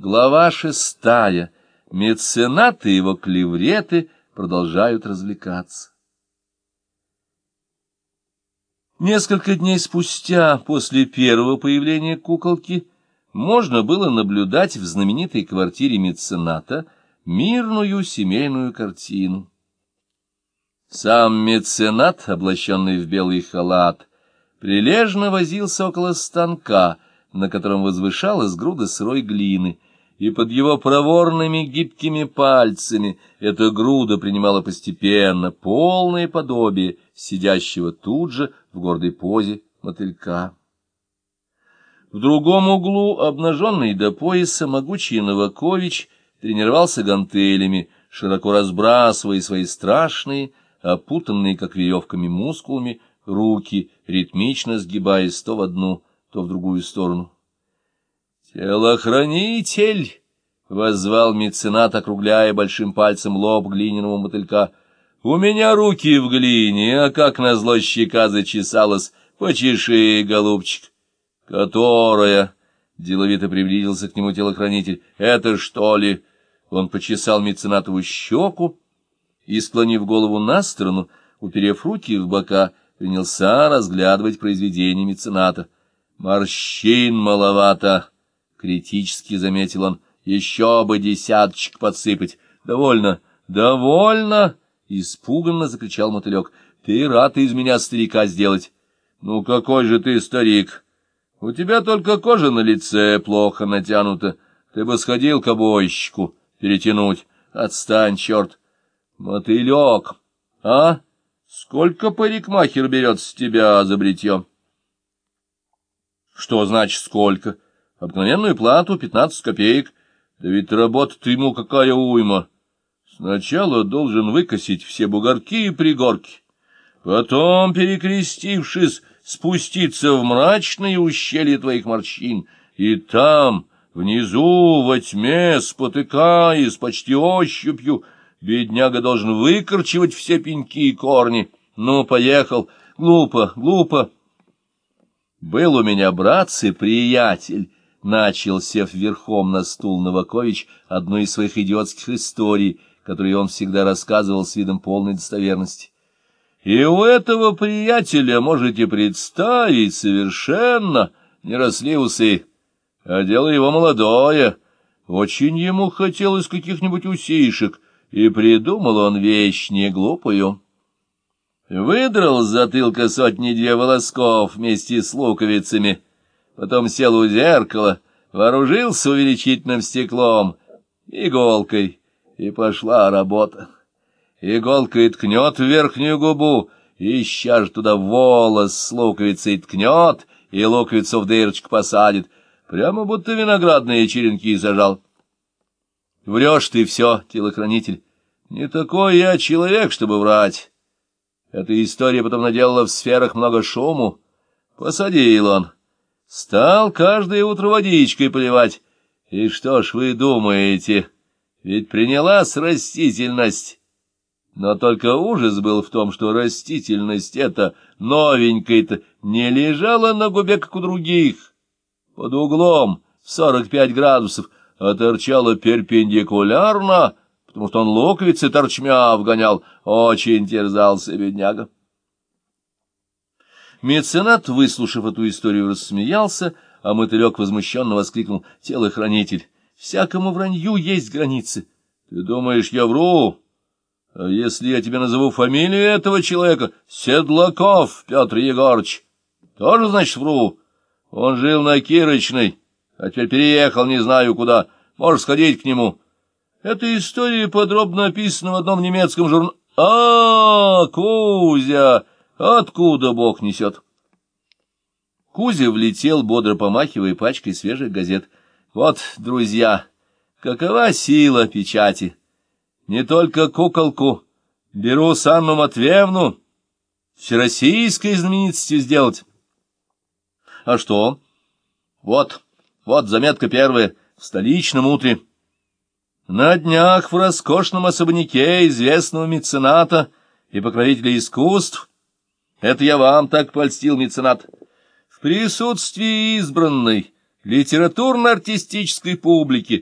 Глава шестая. Меценаты и его клевреты продолжают развлекаться. Несколько дней спустя, после первого появления куколки, можно было наблюдать в знаменитой квартире мецената мирную семейную картину. Сам меценат, облаченный в белый халат, прилежно возился около станка, на котором возвышалась груда сырой глины — и под его проворными гибкими пальцами эта груда принимала постепенно полное подобие сидящего тут же в гордой позе мотылька. В другом углу, обнаженный до пояса, могучий Новакович тренировался гантелями, широко разбрасывая свои страшные, опутанные, как веревками, мускулами, руки, ритмично сгибаясь то в одну, то в другую сторону. «Телохранитель!» — воззвал меценат, округляя большим пальцем лоб глиняного мотылька. «У меня руки в глине, а как назло щека зачесалась. Почеши, голубчик!» «Которая?» — деловито приблизился к нему телохранитель. «Это что ли?» Он почесал меценатову щеку и, склонив голову на сторону, уперев руки в бока, принялся разглядывать произведение мецената. «Морщин маловато!» Критически заметил он. Еще бы десяточек подсыпать. Довольно, довольно! Испуганно закричал мотылек. Ты рад из меня старика сделать. Ну какой же ты старик? У тебя только кожа на лице плохо натянута. Ты бы сходил к обойщику перетянуть. Отстань, черт. Мотылек, а? Сколько парикмахер берет с тебя за бритье? Что значит сколько? — Обыкновенную плату — пятнадцать копеек. Да ведь работа-то ему какая уйма. Сначала должен выкосить все бугорки и пригорки, потом, перекрестившись, спуститься в мрачные ущелья твоих морщин, и там, внизу, во тьме, спотыкаясь, почти ощупью, бедняга должен выкорчевать все пеньки и корни. Ну, поехал. Глупо, глупо. Был у меня братцы, приятель, начал, сев верхом на стул Новакович, одну из своих идиотских историй, которые он всегда рассказывал с видом полной достоверности. И у этого приятеля, можете представить, совершенно не росли усы, а дело его молодое. Очень ему хотелось каких-нибудь усишек, и придумал он вещь не глупую. Выдрал с затылка сотни-две волосков вместе с луковицами — потом сел у зеркала, вооружился увеличительным стеклом, иголкой, и пошла работа. Иголкой ткнет в верхнюю губу, и сейчас туда волос с луковицей ткнет, и луковицу в дырочку посадит, прямо будто виноградные черенки зажал. Врешь ты все, телохранитель. Не такой я человек, чтобы врать. Эта история потом наделала в сферах много шуму. Посадил он. Стал каждое утро водичкой поливать. И что ж вы думаете, ведь принялась растительность. Но только ужас был в том, что растительность эта новенькая-то не лежала на губе, как у других, под углом в сорок пять градусов, а торчала перпендикулярно, потому что он луковицы торчмя вгонял, очень терзался бедняга. Меценат, выслушав эту историю, рассмеялся, а мотылек возмущенно воскликнул «Телохранитель! Всякому вранью есть границы! Ты думаешь, я вру? А если я тебе назову фамилию этого человека? Седлаков Петр Егорыч! Тоже, значит, вру? Он жил на Кирочной, а теперь переехал не знаю куда. Можешь сходить к нему». Эта история подробно описана в одном немецком журнале. «А, Кузя!» Откуда Бог несет? Кузя влетел, бодро помахивая пачкой свежих газет. Вот, друзья, какова сила печати! Не только куколку, беру Санну Матвеевну, всероссийской знаменитостью сделать. А что? Вот, вот заметка первая, в столичном утре. На днях в роскошном особняке известного мецената и покровителя искусств это я вам так польстил, меценат. В присутствии избранной литературно-артистической публики